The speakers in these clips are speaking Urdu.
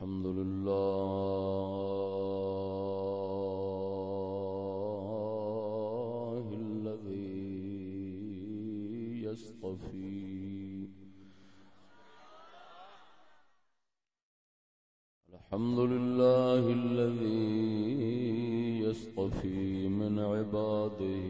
الحمد لله الذي يصطفي. الحمد لله الذي يصطفي من عباده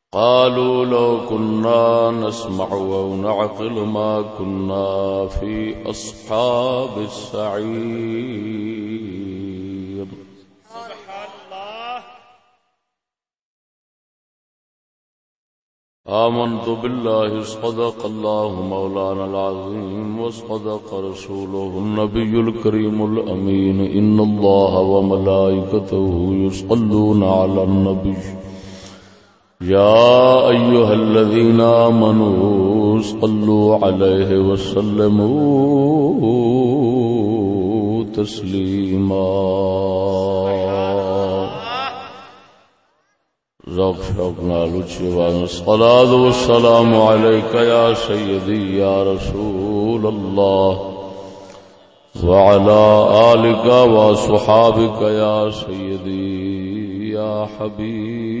قالوا لو كنا نسمع أو نعقل ما كنا في أصحاب السعير. سبحان الله آمنت بالله، صدق الله مولانا العظيم، وصدق رسوله النبي الكريم الأمين. إن الله وملائكته يصلون على النبي. يا أيها الذين آمنوا صلوا عليه وسلموا تسليما. ذوق شوق نال اچھی الصلاة والسلام عليك يا سيدي يا رسول الله وعلى آلك وصحابك يا سيدي يا حبيب.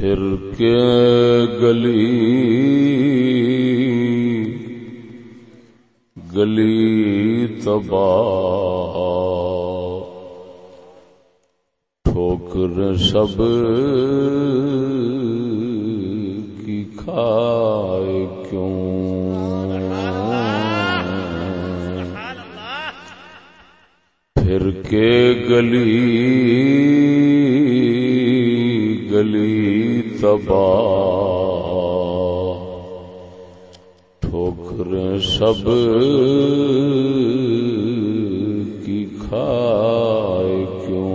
پھر کے گلی گلی تباہ ٹھوکر سب کی کھائے کیوں؟ پھر کے گلی تباہ ٹھوکر سب کی کھائے کیوں؟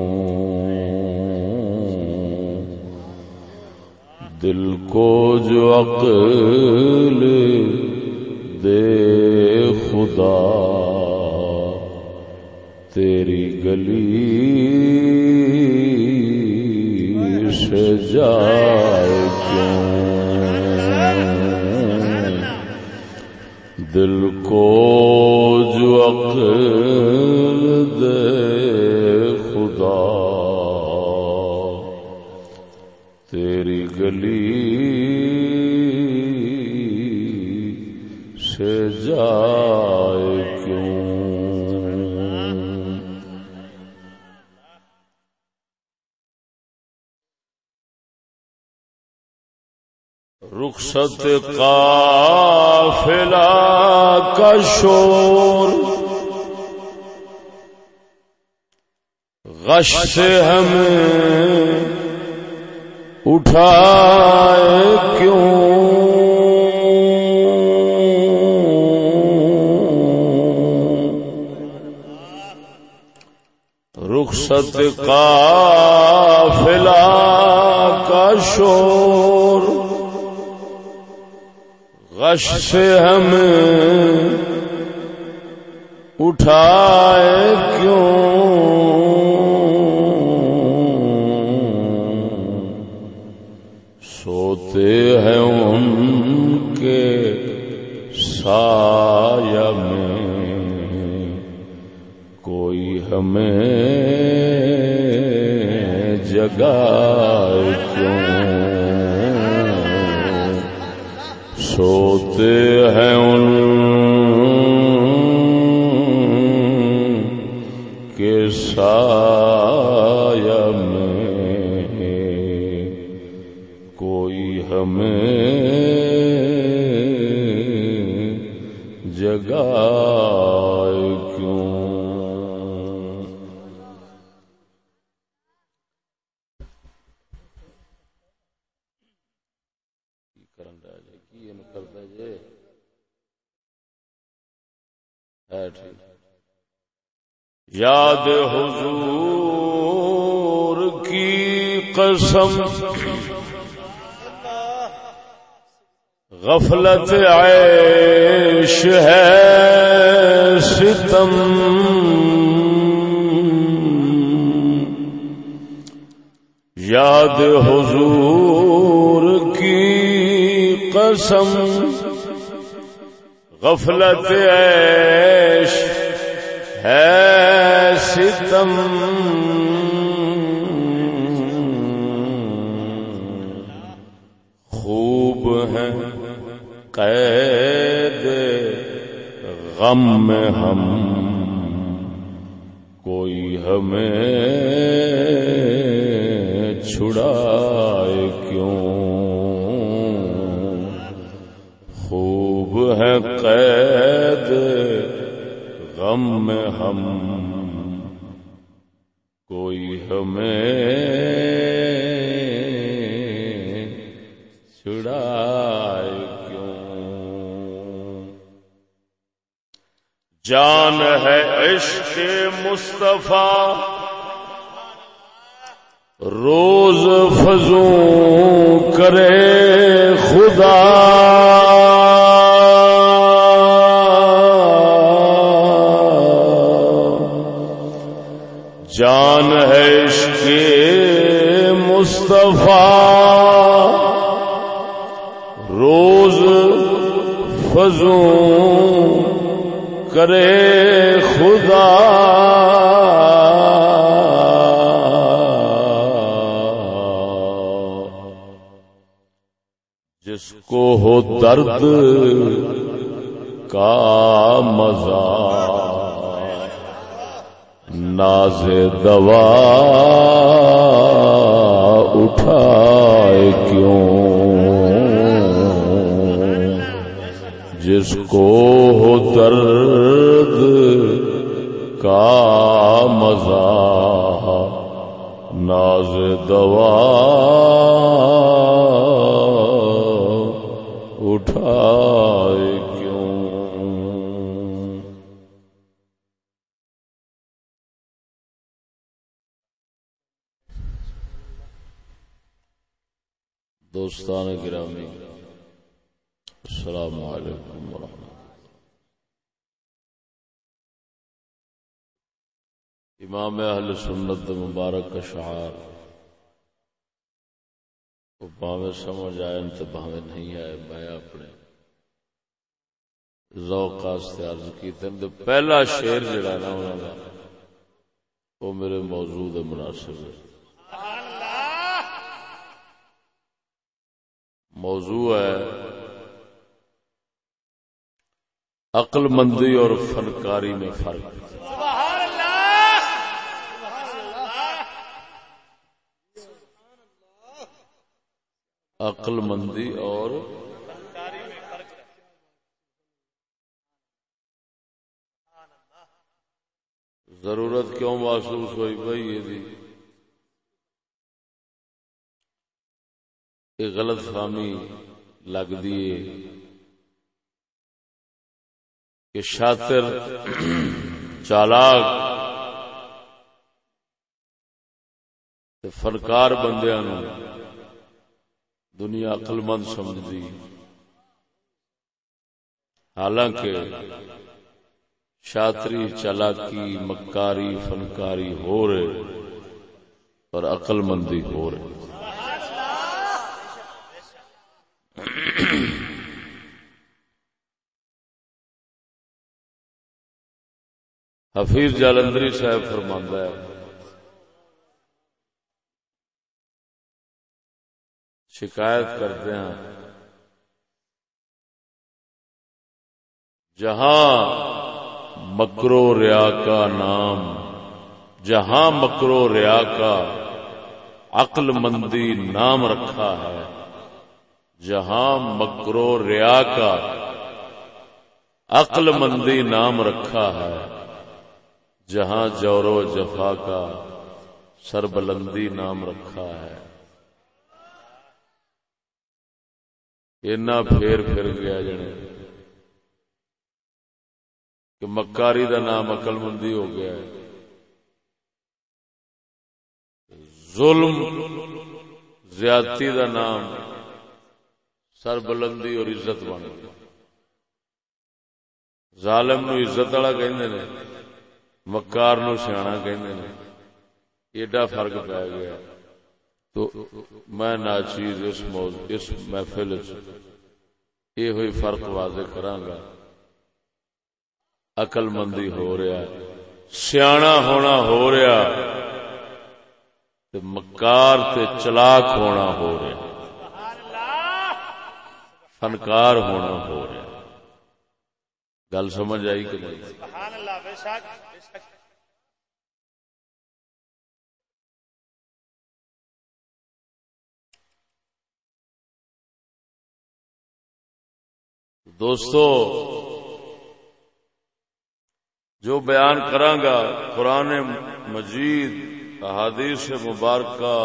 دل کو جو عقل دے خدا تیری گلی سے جائے کیوں؟ دل کو جو عقل دے خدا تیری گلی سے جائے رخصت قافلہ کا شور۔ غش سے ہمیں اٹھائے کیوں؟ رخصت قافلہ غش سے ہمیں اٹھائے کیوں؟ سوتے ہیں ان کے سایہ میں۔ کوئی ہمیں جگائے سوتے ہیں ان یاد حضور کی قسم غفلت عیش ہے ستم۔ یاد حضور کی قسم غفلت عیش ہے ستم۔ خوب ہے قید غم میں ہم۔ کوئی ہمیں چھڑائے کیوں؟ خوب ہے قید غم میں ہم۔ کوئی ہمیں چھڑائے کیوں؟ جان ہے عشق مصطفیٰ۔ روز فضوں کرے خدا۔ مبارک کا شعار۔ وہ باوے سمجھ آئے تو باوے نہیں آئے میں اپنے۔ ذوق عرض کی تے پہلا شعر جڑا نا انہاں دا، وہ میرے موضوع دے مناسب ہے۔ موضوع ہے عقل مندی اور فنکاری میں فرق۔ عقل مندی اور ضرورت کیوں محسوس ہوئی بھائی یہ جی؟ دی ایک غلط فہمی لگ دیے کہ شاطر چالاک فنکار بندیاں دنیا عقل مند سمجھتی حالانکہ شاطری چالاکی، مکاری، فنکاری ہو رہے اور عقل مندی ہو رہے۔ حفیظ جالندری صاحب فرماندہ ہے شکایت کرتے ہیں۔ جہاں مکرو ریا کا نام، جہاں مکرو ریا کا عقل مندی نام رکھا ہے، جہاں مکرو ریا کا عقل مندی نام رکھا ہے، جہاں جور و جفا کا سربلندی نام رکھا ہے۔ اینا پھیر پھر گیا جنے کہ مکاری دا نام عقل مندی ہو گیا ہے۔ ظلم، زیادتی دا نام سر بلندی اور عزت بن گیا۔ ظالم نو عزت والا کہ مکار نو سیاح کہ ایڈا فرق پی گیا۔ تو میں ناچیز اس موضوع اس محفل یہ ہوئی فرق واضح کرانگا۔ عقل مندی ہو رہا سیاح ہونا ہو رہا تے مکار تے چلاک ہونا ہو رہا فنکار ہونا ہو رہا گل سمجھ آئی کہ نہیں؟ دوستو، جو بیان کرانگا قرآن مجید، احادیث مبارکہ،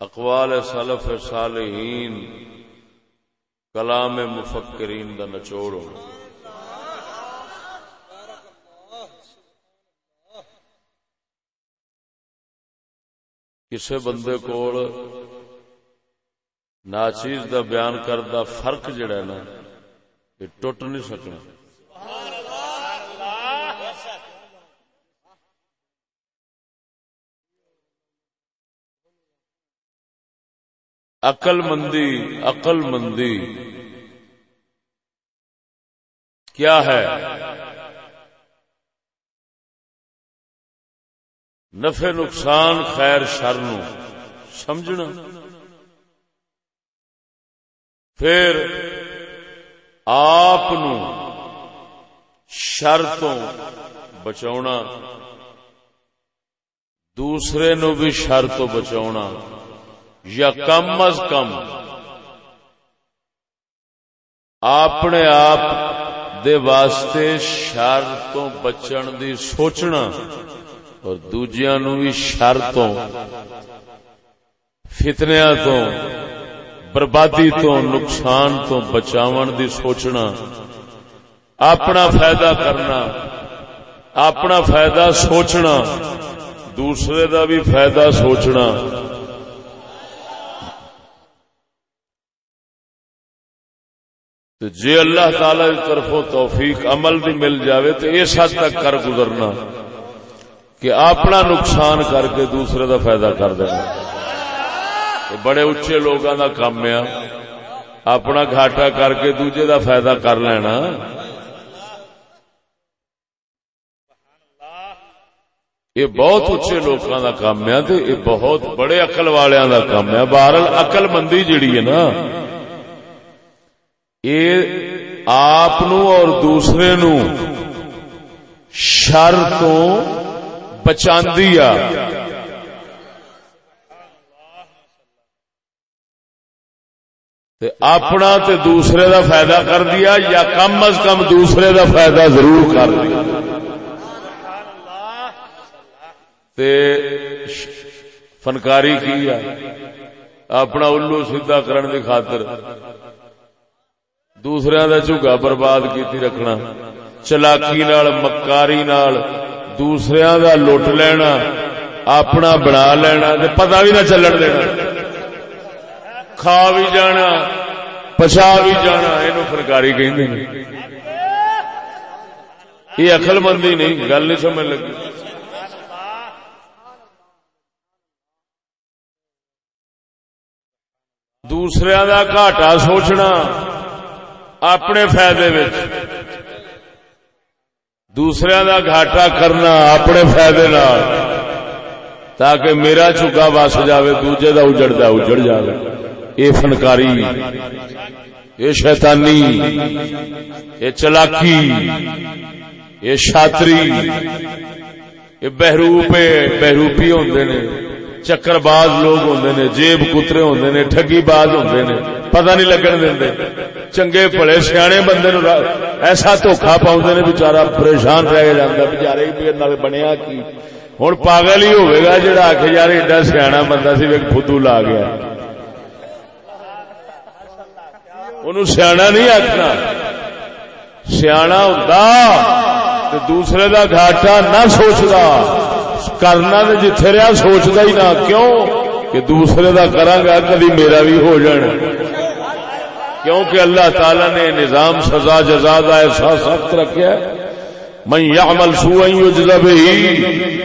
اقوال سلف صالحین، کلام مفکرین دا نچوڑ ہونا کسے بندے کول ناچیز دا بیان کردہ فرق جڑا ہے نا یہ ٹوٹ نہیں سکنا عقل مندی عقل مندی کیا ہے؟ نفع نقصان، خیر شر نو۔ سمجھنا۔ پھر آپ شر تو بچا دوسرے نو بھی شر تو بچا یا کم از کم اپنے آپ دے واسطے شر تو بچن دی سوچنا اور دوجیا نو بھی شر تو فتنیا تو بربادی تو، نقصان تو، بچاون دی سوچنا، اپنا فائدہ کرنا، اپنا فائدہ سوچنا، دوسرے دا بھی فائدہ سوچنا۔ جی اللہ تعالی کی طرفوں توفیق عمل بھی مل جاوے، تو اس حد تک کر گزرنا کہ اپنا نقصان کر کے دوسرے دا فائدہ کر دینا۔ بڑے اچے لوگوں کا کام ہے۔ اپنا گھاٹا کر کے دوجے دا فائدہ کر لینا۔ یہ بہت اچے لوگوں کا کام ہے یہ بہت بڑے اقل والوں کا کام ہے۔ بہرل اقل مندی جیڑی ہے نا۔ یہ آپ اور دوسرے نو شر تو بچا تے اپنا تے دوسرے دا فائدہ کر دیا یا کم از کم دوسرے دا فائدہ ضرور کر دیا۔ تے فنکاری کی اپنا الو سیدھا کرن دی خاطر۔ دوسرے دا جھگا برباد کیتی رکھنا۔ چلاکی نال، مکاری نال، دوسرے دا لوٹ لینا، اپنا بنا لینا تے پتہ بھی نہ چلن دینا۔ کھا بھی جانا پچا بھی جانا یہ فنکاری کہ یہ اقل مندی نہیں، گل نہیں سمجھ لگی۔ دوسرے دا گھاٹا سوچنا اپنے فائدے دوسرے دا گھاٹا کرنا اپنے فائدے تاکہ میرا چکا بس جائے دوجے کا اجڑتا اجڑ جائے یہ فنکاری، یہ شیطانی، یہ چلاکی، یہ شاطری، یہ بہروپ بہروپی ہوندے نے چکر باز لوگ ہوندے نے، جیب کترے ہوندے نے، ٹھگی باز ہوندے نے، پتہ نہیں لگن دیندے چنگے بھلے سیانے بندے نو ایسا دھوکھا پاؤندے نے، بیچارہ پریشان رہ جاندا، بیچارے پیر نال بنیا کی۔ ہن پاگل ہی ہوے گا، جڑا آکھے یار ایڈا سیاںا بندہ سی ایک فدو لا گیا۔ اونوں سیاںا نہیں آکھنا۔ سیاںا ہوندا دوسرے دا گھاٹا نہ سوچدا۔ کرنا تو جتھے رہا سوچتا ہی نہ۔ کیوں؟ کہ دوسرے دا کرانگا کبھی میرا بھی ہو جانا کیونکہ اللہ تعالی نے نظام سزا جزا کا ایسا سخت رکھا میں یعمل سوءا یجزا به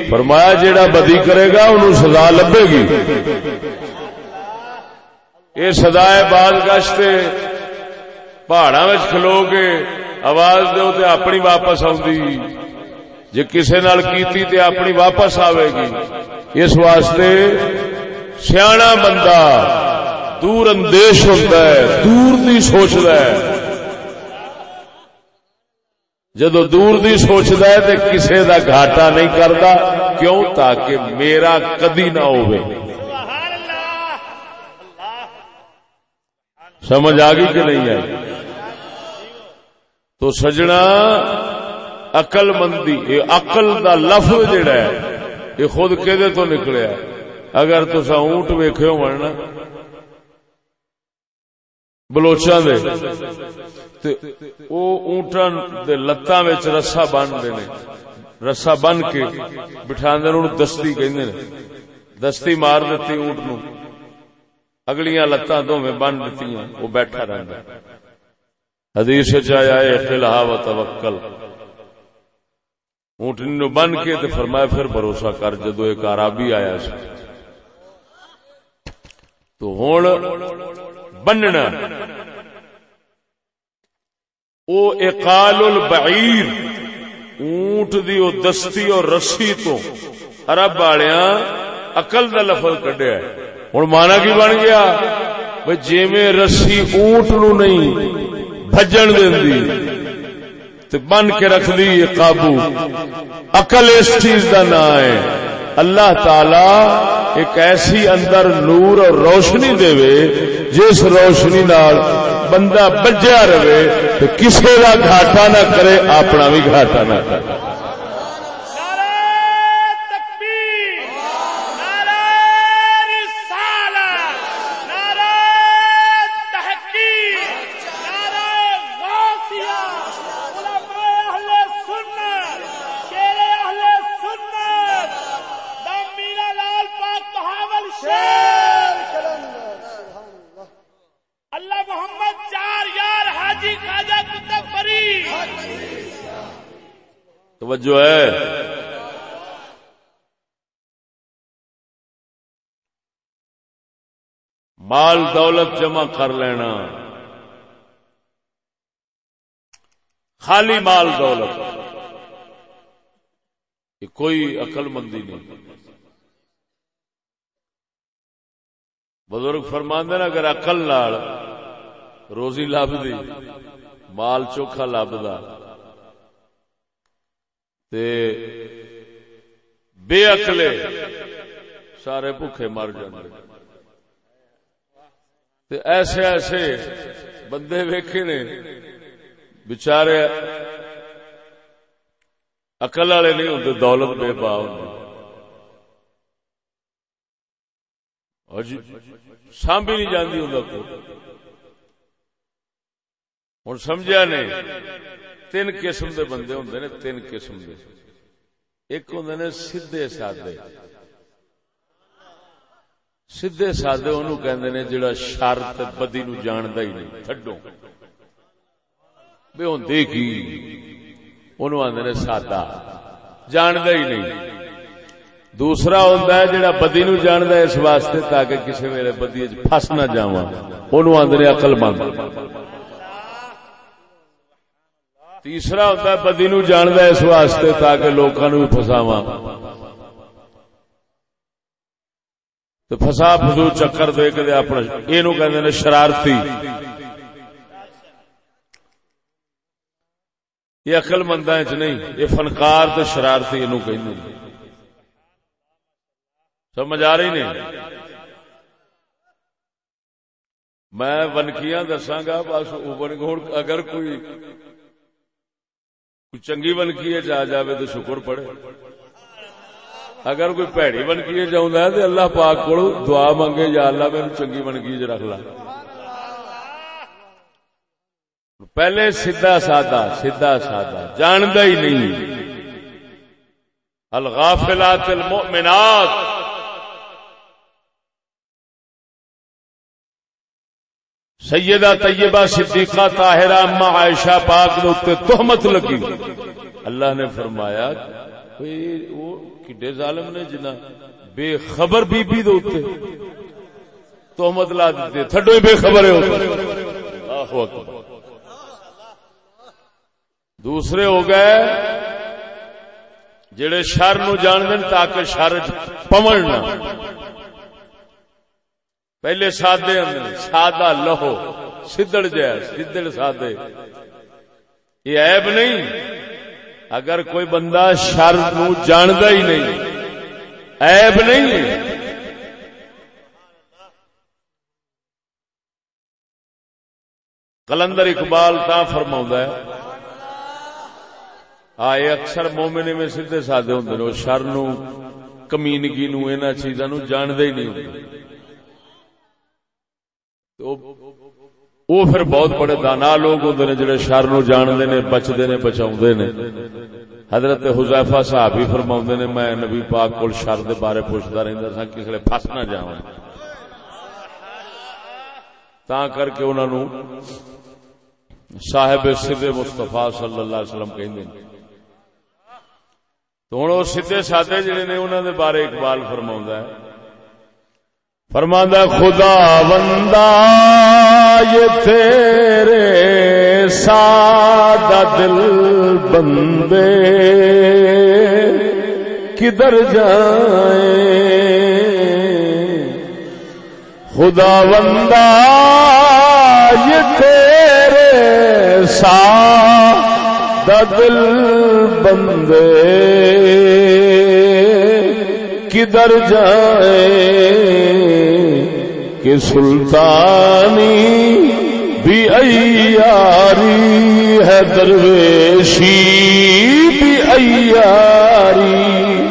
فرمایا جیڑا بدی کرے گا انہوں سزا لبے گی۔ یہ سزا ہے بعد گشت پہاڑا کھلو کے آواز دو تے اپنی واپس آؤں جی کسی نال کیتی تے اپنی واپس آئے گی۔ اس واسطے سیاح بندہ دور اندیش ہوتا ہے، دور دی سوچتا ہے۔ جدو دور دی سوچتا ہے تو کسی دا گھاٹا نہیں کرتا کیوں؟ تاکہ میرا کدی نہ ہو سمجھ آ گئی کہ نہیں آئی؟ تو سجنا اقل مندی یہ اقل دا لفظ جڑا ہے، یہ خود کہ تو نکلیا اگر تسا اونٹ ویخ مرنا بلوچا دے اونٹا دے لتاں رسا بن دے رسا بن کے بٹھا دستی کہ دستی مار دیتی اونٹ نو اگلیاں لتاں دو بن دیتی وہ بیٹھا رہتا حدیث چایا خلہا و توکل۔ اونٹنی نو بن کے تے فرمایا پھر بھروسہ کر جدو ایک عربی آیا سی۔ تو ہوں بننا۔ او اقال البعیر۔ اونٹ دی او دستی اور رسی تو عرب والیاں عقل دا لفظ کڈیا۔ ہے ہن مانا کی بن گیا؟ بھئی جویں رسی اونٹ نو نہیں بھجن دیندی بن کے رکھ دی قابو۔ عقل اس چیز کا نا ہے اللہ تعالی ایک ایسی اندر نور اور روشنی دے جس روشنی نال بندہ بجیا رہے تو کسی کا گھاٹا نہ کرے، اپنا بھی گھاٹا نہ کرے۔ مال دولت جمع کر لینا۔ خالی مال دولت۔ یہ کوئی عقل مندی نہیں۔ بزرگ فرماندے نا، اگر اقل نال روزی لب دی مال چوکھا لبدا۔ تے بے اکلے سارے بھوکے مر جاندے۔ تے ایسے ایسے بندے ویکے نے بچارے عقل والے نہیں ہوں دولت بے پا ہوندے۔ اور جی نہیں جاندی ہوندا کو سمجھا سمجھیا نے، تین قسم دے بندے ہوں نے، تین قسم دے۔ ایک ہوندے نے سیدھے سادے۔ سیدے سادے انہوں کہندے نے جڑا شر بدی نو جاندا ہی نہیں تھڈو بے ہوندے کی؟ انہوں آندے نے سادہ، جاندا ہی نہیں۔ دوسرا ہوندا ہے جڑا بدی نو جاندا ہے اس واسطے تاکہ کسی ویلے بدی وچ پھس نہ جاواں۔ انہوں آندے نے عقل مند۔ تیسرا ہوتا ہے بدی نو جاندا ہے اس واسطے تاکہ لوکاں نو پھساواں۔ تو فسا فضو چکر دے کے اپنا یہ کہ شرارتی۔ یہ اقل مند چ نہیں، یہ فنکار تو شرارتی یہ کہ سمجھ آ رہی نہیں؟ میں ونکیاں دساگا بس اگر کوئی چنگی ونکی آ جائے تو شکر پڑے۔ اگر کوئی پیڑی بنکی چاہتا ہے تو اللہ پاک کو دعا منگے، یا اللہ میرے چنگی بنکی چ رکھ لا۔ پہلے سیدا سادہ سیدا سادہ جانتا ہی نہیں۔ الغافلات المؤمنات۔ سیدہ طیبہ صدیقہ طاہرہ اما عائشہ پاک نے تہمت لگی۔ اللہ نے فرمایا وہ کڈے ظالم نے جنا بے خبر بی بی دے اوتے۔ تہمت لا دیتے۔ تھڈو بے خبر ہے اللہ اکبر۔ دوسرے ہو گئے جڑے شر نو جان دین تاکہ شر پمن نہ پہلے سادے اندر سادہ لہو۔ سدڑ جائے سدڑ سادے۔ یہ عیب نہیں۔ اگر کوئی بندہ شر نو جاندا ہی نہیں، عیب نہیں۔ کلندر اقبال تا فرما ہے، آئے اکثر مومن میں سیدھے سادے ہوں وہ شر نو، کمینگی نو ان چیزاں نو جاندے ہی نہیں ہوں وہ پھر بہت بڑے دانا لوگ ہوں نے جڑے شر نو جانتے نے، بچتے نے بچا نے۔ حضرت حزیفہ صاحب ہی فرما نے، میں نبی پاک کو شر دے بارے پوچھتا رہتا سا کسی پس نہ جا تا کر کے انہوں نے صاحب سدھے مستفا صلی اللہ علیہ وسلم کہ تو ہوں وہ سیدے سادے جڑے نے انہوں نے بارے اقبال فرما ہے۔ فرماندہ خدا بندہ یہ تیرے سادہ دل بندے۔ کدھر جائیں؟ خدا بندہ یہ تیرے سادہ دل بندے۔ کدھر جائیں؟ کہ سلطانی بھی ایاری ہے درویشی بھی ایاری۔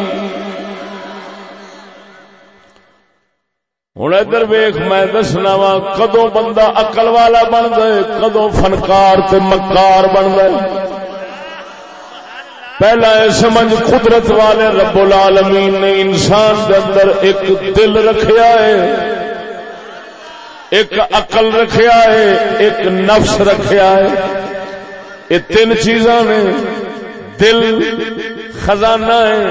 ہوں ادھر ویخ میں دسنا وا کدو بندہ اقل والا بن گئے کدو فنکار تے مکار بن گئے۔ پہلا سمجھ، قدرت والے رب العالمین نے انسان کے اندر ایک دل رکھیا ہے۔ ایک عقل رکھیا ہے، ایک نفس رکھیا ہے۔ یہ تین چیزاں نے۔ دل، خزانہ ہے۔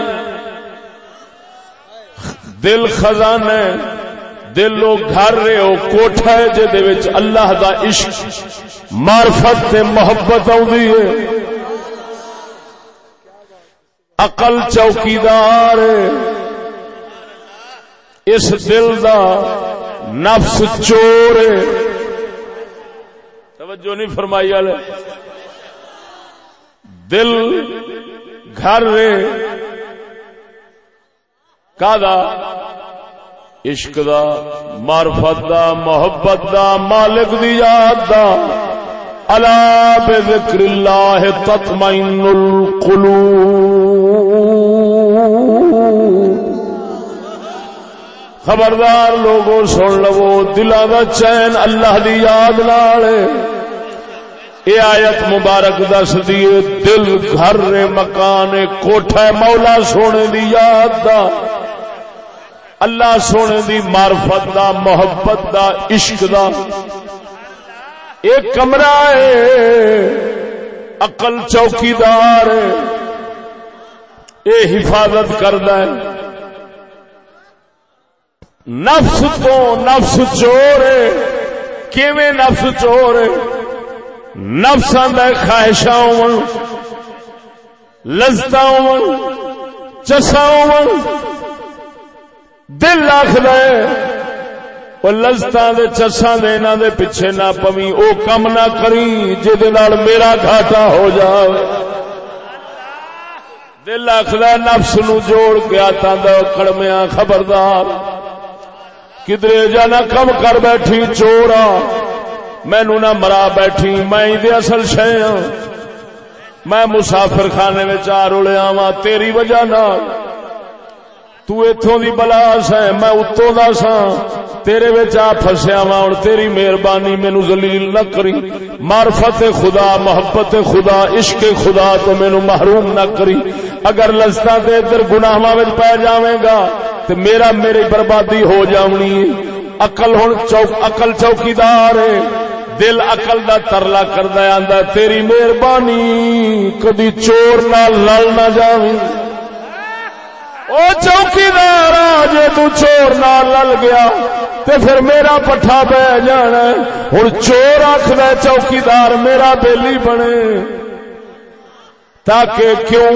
دل خزانہ ہے۔ دل لو گھر رہے ہو، کوٹھا ہے جہد اللہ دا عشق، معرفت تے محبت آدھی ہے۔ عقل چوکیدار ہے۔ اس دل دا نفس چور توجہ نہیں فرمائی والے۔ دل گھر رے کا عشق دا، معرفت دا، محبت دا، مالک دی یاد دا۔ الا بذکر اللہ تطمئن القلوب۔ خبردار لوگوں سن لو، دلوں کا چین اللہ دی یاد نال یہ آیت مبارک دس دیے دل گھر مکان کوٹھا مولا سونے دی یاد دا۔ اللہ سونے دی معرفت دا، محبت دا، عشق دا۔ ایک کمرہ ہے اقل چوکیدار یہ حفاظت کرد نفس تو نفس چور کیویں نفس چور نفس خواہشاں ہون لذتا ہون چسا ہون دل آخر وہ لذتا دے چسا دے انہاں دے پیچھے نہ پوی، او کم نہ کری جے میرا گھاٹا ہو جائے دل آخر نفس نو جوڑ کے آتا کڑمیا خبردار۔ کدرے جانا کم کر بیٹھی چورا مینو نہ مرا بیٹھی، میں اصل شہ ہاں۔ میں مسافر خانے میں چار اڑیا وا تیری وجہ نال۔ تو اتوں دی بلا سا میں اتوں دا سا تیرے وچ آ پھسیا وا ہن تیری مہربانی مینوں ذلیل نہ کری۔ معرفت خدا، محبت خدا، عشق خدا تو مینوں محروم نہ کری۔ اگر لذتا دے ادھر گناہاں وچ پے جاویں گا تے میرا میری بربادی ہو جاونی۔ عقل ہن چوک عقل چوکیدار ہے۔ دل عقل دا ترلا کردا آندا تیری مہربانی کدی چور نال لڑ نہ جاویں۔ او چوکیدار جے تو چور نال لل گیا تے پھر میرا پٹھا بہ جانا ہن چور آکھدا چوکیدار میرا بیلی بنے۔ تاکہ کیوں؟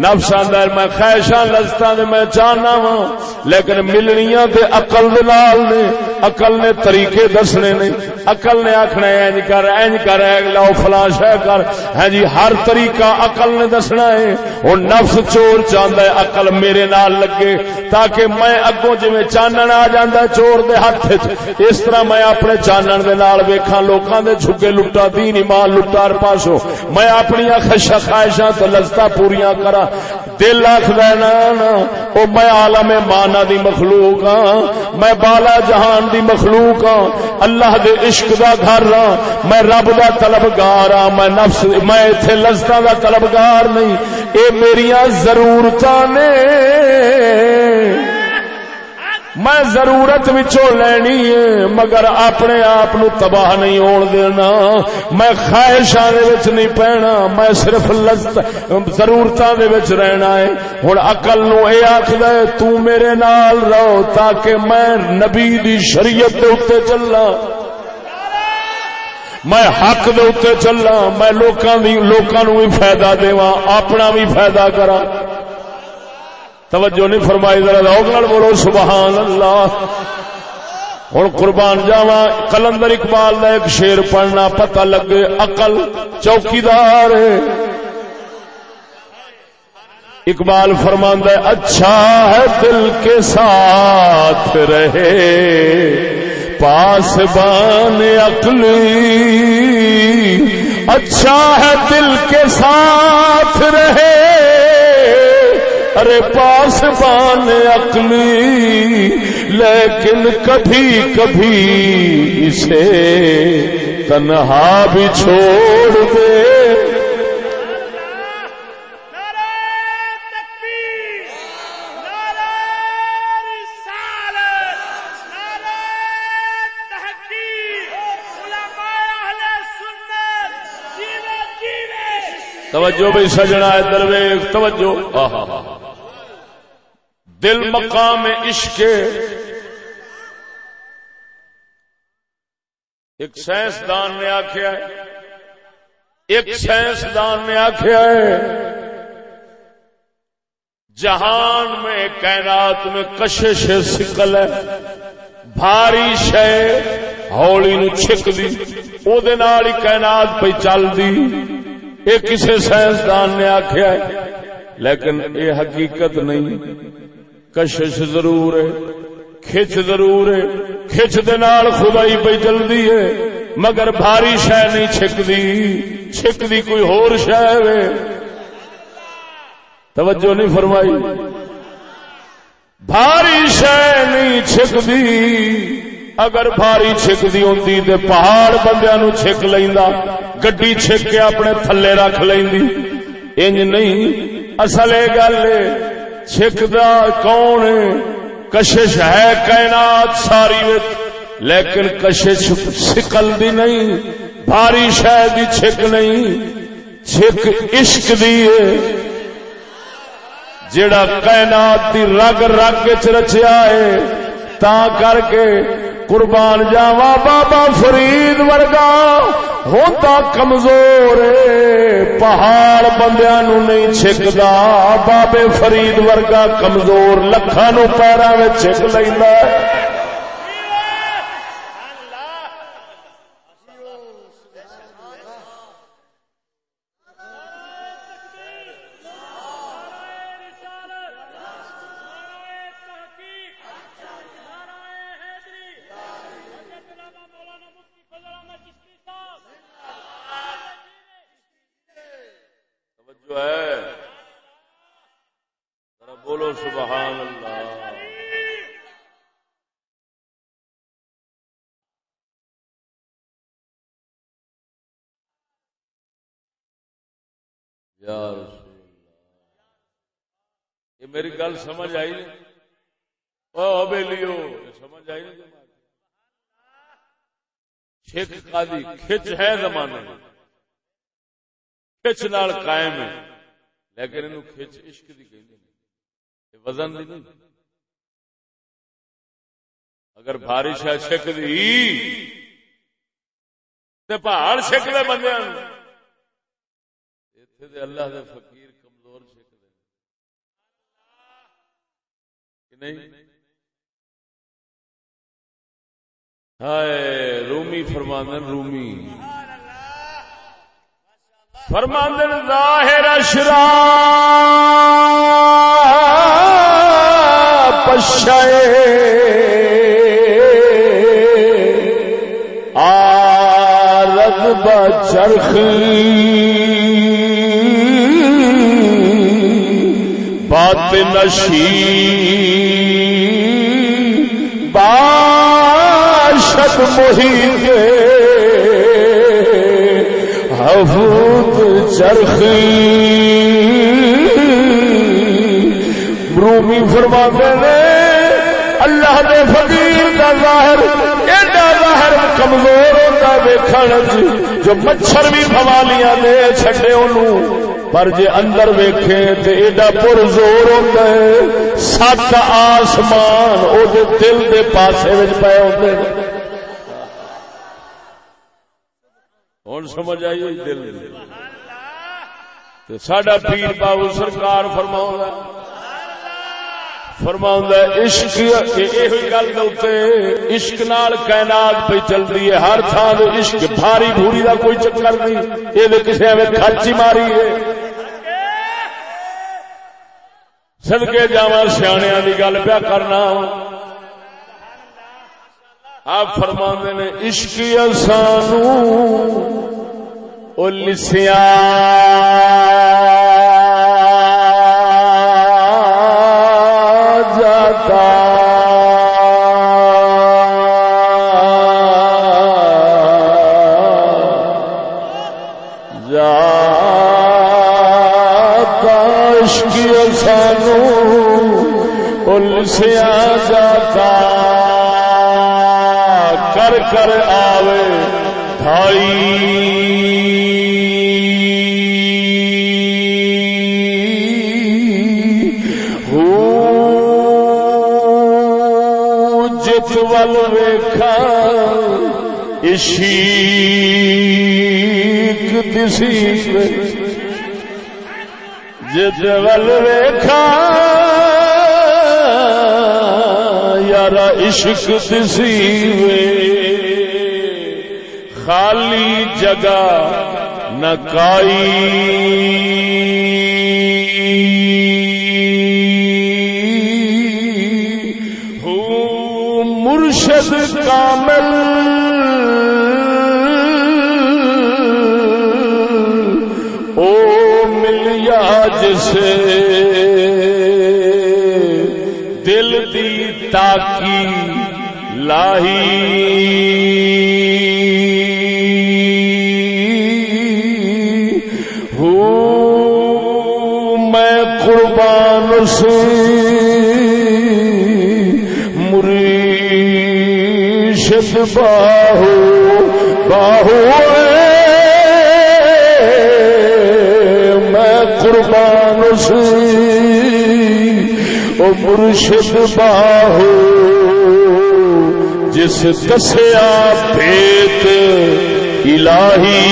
نفس اندر میں، خواہشاں لذتاں دے میں چاہنا وا، لیکن ملنیاں تے عقل دے نال نے، عقل نے طریقے دسنے نے۔ عقل نے آکھنا ہے انج کر انج کر لو، فلاں شے کر۔ ہے جی ہر طریقہ عقل نے دسنا ہے۔ ہن نفس چور چاہندا ہے، عقل میرے نال لگے، تاکہ میں اگوں جویں چانن آ جاندا چور دے ہاتھ وچ۔ اس طرح میں اپنے چانن دے نال ویکھاں، لوکاں دے جھگے لٹا، دین ایمان لٹا ہر پاسو میں اپنی خواہشاں خواہشاں تو لذتاں پوریاں کرا۔ دل آخر او میں عالم مانا دی مخلوق ہاں میں بالا جہان دی مخلوق ہاں اللہ دے عشق دا گھر ہاں میں رب دا طلبگار ہاں میں نفس، میں ایتھے لذتاں دا طلبگار نہیں۔ اے میریاں ضرورتاں نے۔ میں ضرورت لینی ہے، مگر اپنے آپ نو تباہ نہیں ہون دینا۔ میں خواہشاں نہیں پہنا، میں صرف ضرورت رہنا ہے۔ ہوں اقل نو یہ آخد تو میرے نال رہو تاکہ میں نبی دی شریعت دے اتنے چلنا میں حق دے اتنے چلنا میں لوکاں نو بھی فائدہ دیواں، اپنا بھی فائدہ کرا توجہ نہیں فرمائی، ذرا روک بولو، سبحان اللہ۔ ہوں قربان جاوا کلندر اقبال کا ایک شیر پڑھنا پتہ لگے اقل چوکیدار اقبال فرماندہ اچھا ہے دل کے ساتھ رہے، پاس بان اقلی اچھا ہے دل کے ساتھ رہے۔ ارے پاس بان اقلی لیکن کبھی کبھی اسے تنہا بھی چھوڑ دے۔ توجہ بھی سجنا ادھر توجہ۔ ہاں ہاں دل مقام عشق ایک سائنسدان نے آخیا ایک سائنسدان نے آخیا ہے۔ جہان میں کائنات میں کشش سکل ہے۔ بھاری شہ ہولی نو چھک دی۔ او دے نال ہی کائنات پہ چل دی۔ یہ کسی سائنسدان نے آخیا ہے۔ لیکن یہ حقیقت نہیں۔ کشش ضرور ہے، کھچ ضرور ہے، کھچ دے نال خدائی پہ جلدی ہے، مگر بھاری شہ نہیں چھکدی چھکدی کوئی ہور شہ توجہ نہیں فرمائی۔ بھاری شہ نہیں چھکدی، اگر بھاری چھکدی ہوندی تے پہاڑ بندیاں نو چھک لیندا، گڈی چھک کے اپنے تھلے رکھ لیندی انج نہیں، اصل اے گل چھکدا کون کشش ہے کائنات ساری وچ، لیکن کشش سکل دی نہیں، بھاری شہ دی چھک نہیں۔ چھک عشق دی ہے۔ جڑا کائنات دی رگ رگ چ رچیا ہے، تا کر کے قربان جاوا بابا فرید ورگا۔ ہوتا کمزور پہاڑ بندیا نو نہیں چھکدا۔ بابے فرید ورگا کمزور لکھا نو پیرا میں چھک لینا ہے سبحان اللہ یا رسول اللہ۔ یہ میری گل سمجھ آئی نہیں۔ او بیلیو سمجھ آئی نہیں۔ چھک قاضی کھچ ہے زمانے میں۔ کھچ نال قائم ہے۔ لیکن انہوں کھچ عشق دی کہیں وزن دی نہیں۔ اگر بارش ہے، چھک دی۔ تے پہاڑ چھک دے بندے اتنے دے اللہ دے فقیر کمزور چھک دے۔ کہ نہیں؟ ہائے، رومی فرماندن رومی۔ فرماندن، ظاہر اشرا پشے آرد بچرخ بات نشی باشد محیط حفوظ چرخی رومی فرما نے اللہ دے فقیر کا ظاہر، ایڈا ظاہر کمزور ہوتا ویکھن جی، جو مچھر بھی فوالیاں دے چھڈے اونوں پر جے اندر ویکھے تے ایڈا پر زور ہوندا ہے، سات آسمان او دے دل دے پاسے وچ پے ہوندے ہن سمجھ آئی دل دی؟ تے ساڈا پیر بابو سرکار فرماؤں فرما عشق یہ گل عشق نال کائنات پہ چلتی ہے، ہر تھان عشق بھاری بھوری کا کوئی چکر نہیں یہ کسی ایویں خرچی ماری ہے۔ سدکے جا سیا کی گل پیا کرنا۔ آپ فرما نے عشق سانو لسیا سیا جاتا کر کر آوے بھائی۔ جت ول ویخا عشیق دسی جت ول ویخا یار عشق دسی خالی جگہ نکائی ہو مرشد کامل۔ او ملیا جسے تاکی لاہی۔ ہوں میں قربان سے مرشد باہو باہو میں قربان سے او مرشد باہو جس دسیا پیت الہی۔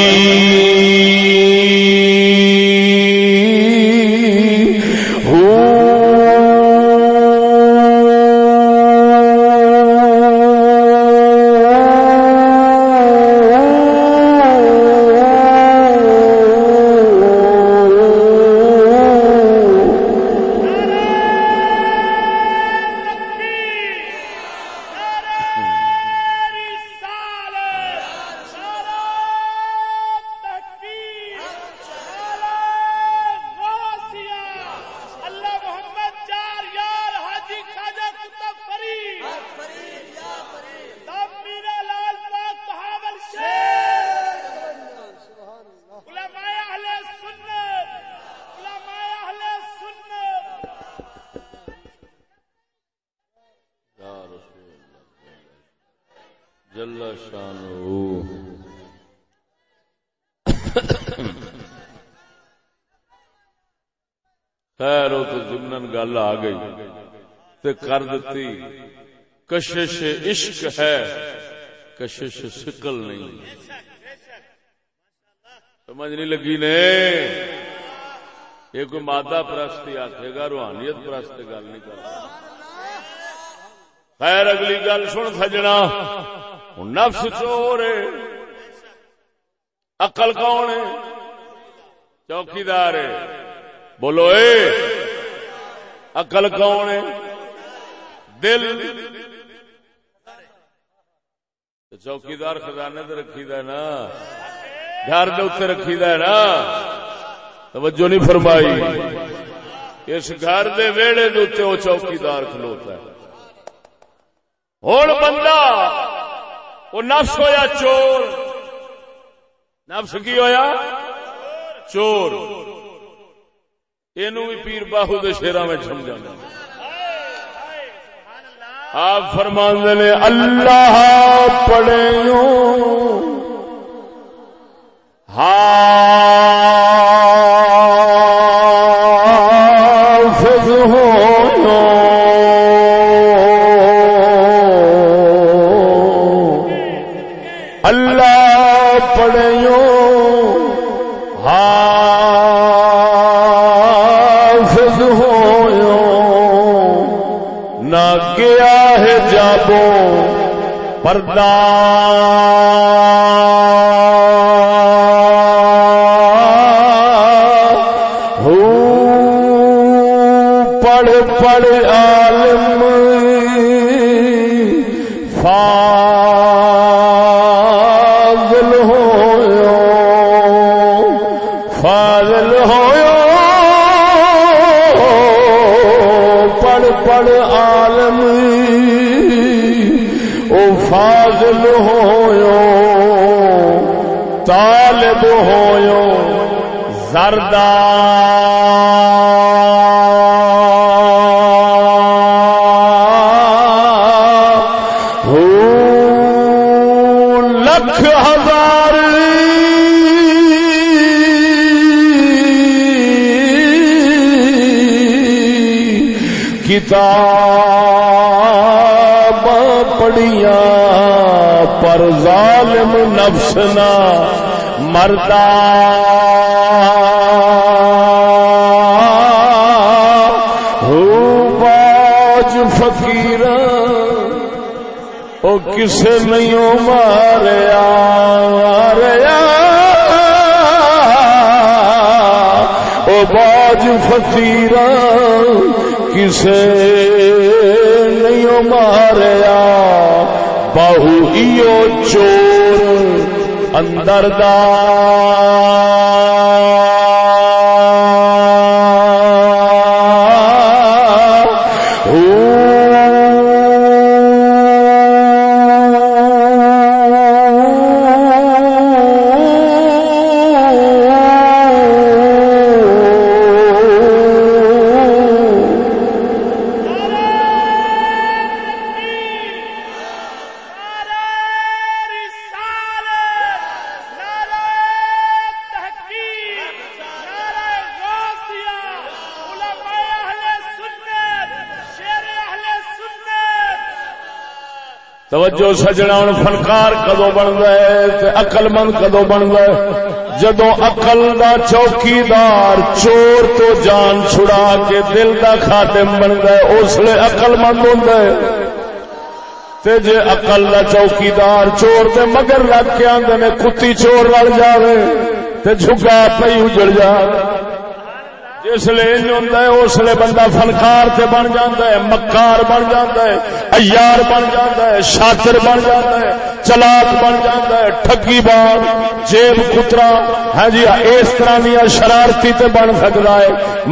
خیر وہ تو ضمن گل آ گئی تے کر دیتی کشش عشق ہے، کشش سکل نہیں۔ سمجھ نہیں لگی نے؟ یہ کوئی مادہ پرستی آخے گا، روحانیت پرست گل نہیں کرتا خیر، اگلی گل سن سجنا۔ نفس چور ہے اقل کون ہے؟ چوکیدار ہے۔ بولو، اے اقل کون ہے؟ دل۔ چوکیدار خزانے تے رکھی دا نا۔ گھر دے رکھی دا نا۔ توجہ نہیں فرمائی۔ اس گھر دے ویڑے دے اتنے وہ چوکیدار کھلوتا ہے۔ ہوں بندہ، وہ نفس ہویا چور؟ نفس کی ہویا؟ چور۔ یہ بھی پیر باہو دے شیرا میں جانا آپ فرمان نے، اللہ پڑے ہاں۔ جابو پردہ۔ ہو پڑھ پڑھ عالم فاضل ہو فاضل ہو پڑھ پڑھ عالم فاضل ہو طالب ہو زردہ ہو لکھ ہزار۔ کتاب پر ظالم نفس نہ مردا ہو باج فقیر او کسے نہیں ماریا ماریا او باج فقیر کسے نہیں ماریا بہو ایو چور اندر دا توجہ سجنا ہوں فنکار کدو بنتا ہے اقل مند کدو بنتا ہے؟ جدو اقل دا چوکیدار چور تو جان چھڑا کے دل دا خاتم بنتا ہے، اس لیے اقل مند ہوتا ہے۔ تے جے اقل دا چوکیدار چور تے مگر لگ کے آدھے کتی چور لڑ جاوے تے جھگا پی اجڑ جائے جس لیے ہوں اس لیے بندہ فنکار سے بن جاتا ہے، مکار بن جاتا ہے ایار بن جاتا ہے شاطر بن جاتا ہے، چلاک بن جاتا ہے، ٹھگی بار جیب کترا ہاں جی اس طرح دیا شرارتی تے بن سکتا ہے،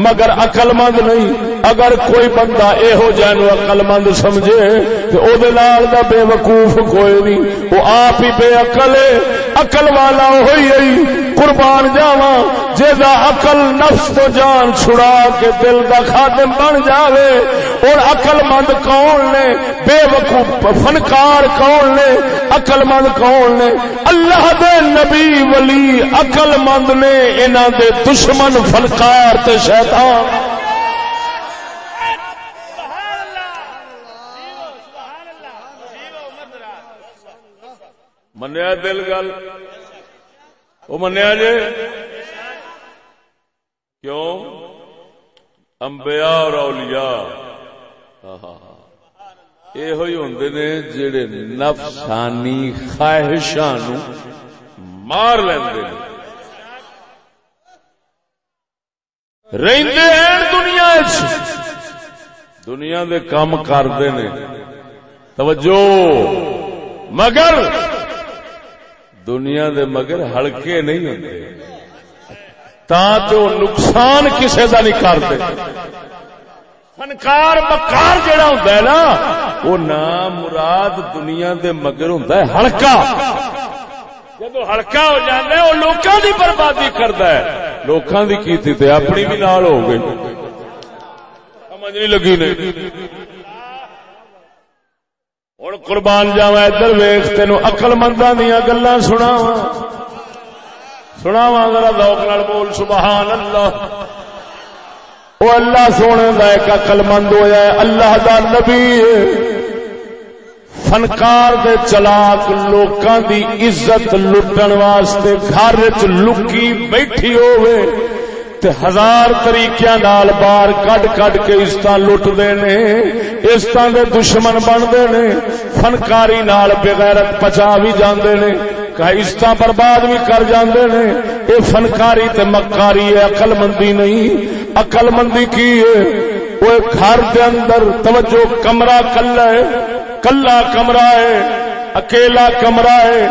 مگر اقل مند نہیں۔ اگر کوئی بندہ یہو جہن اقل مند سمجھے، تو وہ دا بے وقوف کوئی نہیں وہ آپ ہی بے اقل ہے۔ اقل والا ہوئی قربان جاوا جا اقل نفس تو جان چھڑا کے دل دا خادم بن جاوے، اور اقل مند کون نے؟ بے وقوف فنکار کون نے؟ اقل مند کون نے؟ اللہ دے نبی ولی اقل مند نے انہاں دے دشمن فنکار تے شیطان۔ منیا دل گل۔ وہ منیا جی کیوں امبیا اور اولیاء یہ ہوں نے جڑے نفسانی خواہشاں مار لیندے رہندے ہیں دنیا دنیا دے کام کرتے نے توجہ مگر دنیا دے مگر ہلکے نہیں ہوتے تو نقصان کسے دا نہیں کرتے فنکار، مکار جڑا ہوں نا، وہ نام مراد دنیا دے مگر ہوں ہلکا۔ جب ہلکا ہو جاتا ہے، وہ لوکاں دی بربادی کرتا ہے۔ لوکاں دی کیتی تے اپنی بھی نال ہو گئی۔ سمجھ نہیں لگی نہیں ہوں قربان جاوا ادھر ویخ تین اقل منداں دیا گلا سنا سنا وا ذرا ذوق نال بول سبحان اللہ وہ اللہ سونے کا ایک اقل مند ہوا ہے، اللہ دا نبی فنکار دے چلاک لوکاں دی عزت لٹن واسطے گھر چ لکی بیٹھی ہوئے تے ہزار طریقے نال بار کڈ کڈ کے عزت لٹتے نے عزت دے دشمن بنتے نے، فنکاری نال بغیرت پچا بھی جاندے نے عزت برباد بھی کر جاندے نے۔ اے فنکاری تے مکاری ہے عقل مندی نہیں عقل مندی کی ہے وہ گھر دے اندر توجہ کمرہ کلا ہے کلا کمرہ ہے، اکیلا کمرہ ہے،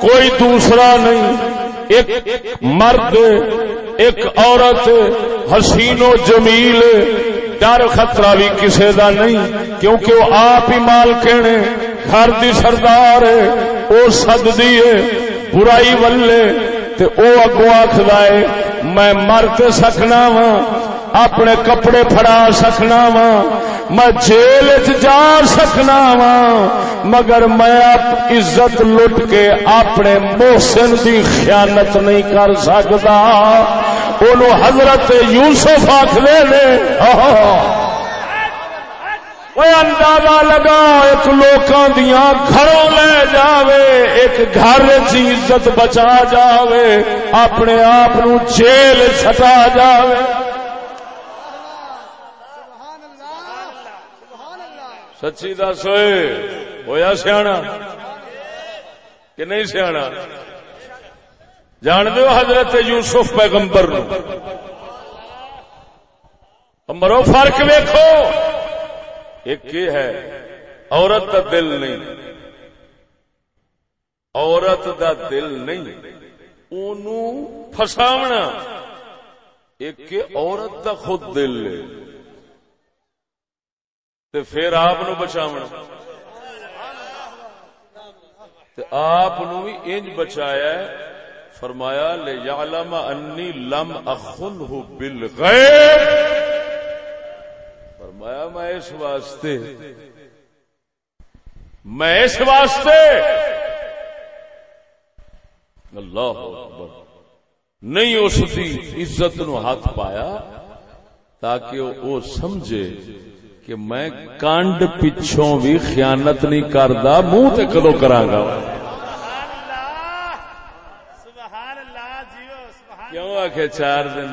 کوئی دوسرا نہیں، ایک مرد ایک عورت حسین و جمیل، ڈر خطرہ بھی کسی دا نہیں، کیونکہ وہ آپ ہی مالک نے، گھر دی سردار ہے، وہ سد دی ہے، برائی ولے تے او اگو آخر ہے، میں مرد سکنا وا اپنے کپڑے پھڑا سکنا وا، میں جیل جا سکنا وا، مگر میں عزت لٹ کے اپنے محسن دی خیانت نہیں کر سکتا۔ حضرت یوسف آخر نے اندازہ لگا ایک لوکاں دیا گھروں لے جاوے، ایک گھر عزت بچا جاوے، اپنے آپ جیل سٹا جاوے۔ سچی دس ہوئے ہوا سیا کہ نہیں سیا جان دو حضرت یوسف پیغمبر مرو فرق ویکو ایک یہ ہے عورت کا دل نہیں عورت دا دل نہیں فساونا ایک عورت دا خود دل تے پھر آپ بچاونا۔ آپ بھی انج بچایا ہے۔ فرمایا، لے یعلم انی لم اخن ہو فرمایا، میں اس واسطے۔ میں اس واسطے۔ اللہ اکبر۔ نہیں اس کی عزت نو ہاتھ پایا تاکہ وہ سمجھے۔ کہ میں کانڈ پچھوں بھی خیانت نہیں کردا، منہ تے کدو کراں گا کیوں آخے چار دن؟